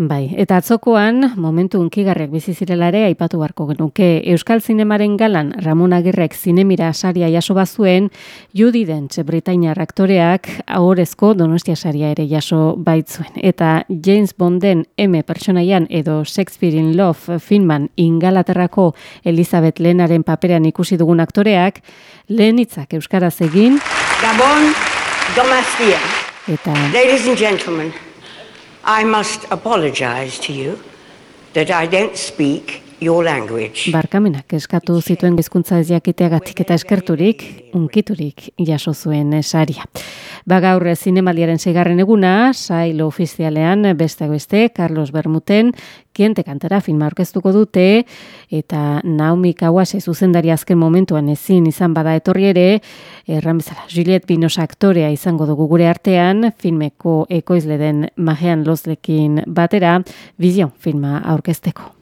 Bai, eta atzokoan, momentu unkigarrek bizi zirela ere aipatu beharko genuke. Euskal Zinemaren galan Ramon Agirrek zinemira saria jaso bazuen, Judy Dench Britainia aktoreak ahorezko Donostia saria ere jaso baitzuen. Eta James Bonden M pertsonaian edo Shakespeare in Love filman Ingalaterrako Elizabeth Lenaren paperean ikusi dugun aktoreak, lehenitzak euskaraz egin. Gabon, Domastia. Eta... Ladies and gentlemen, I must apologize to you that I don't speak your language. Barkamenak eskatu zituen hizkuntza ez jakiteagatik eta eskerturik, unkiturik jaso zuen saria. Ba gaur zinemaldiaren segarren eguna, sail ofizialean beste beste Carlos Bermuten kiente kantara filma aurkeztuko dute eta Naomi Kawase zuzendari azken momentuan ezin izan bada etorri ere, erran bezala Juliet Pinos aktorea izango dugu gure artean, filmeko ekoizle den Majean Lozlekin batera, Vision filma aurkezteko.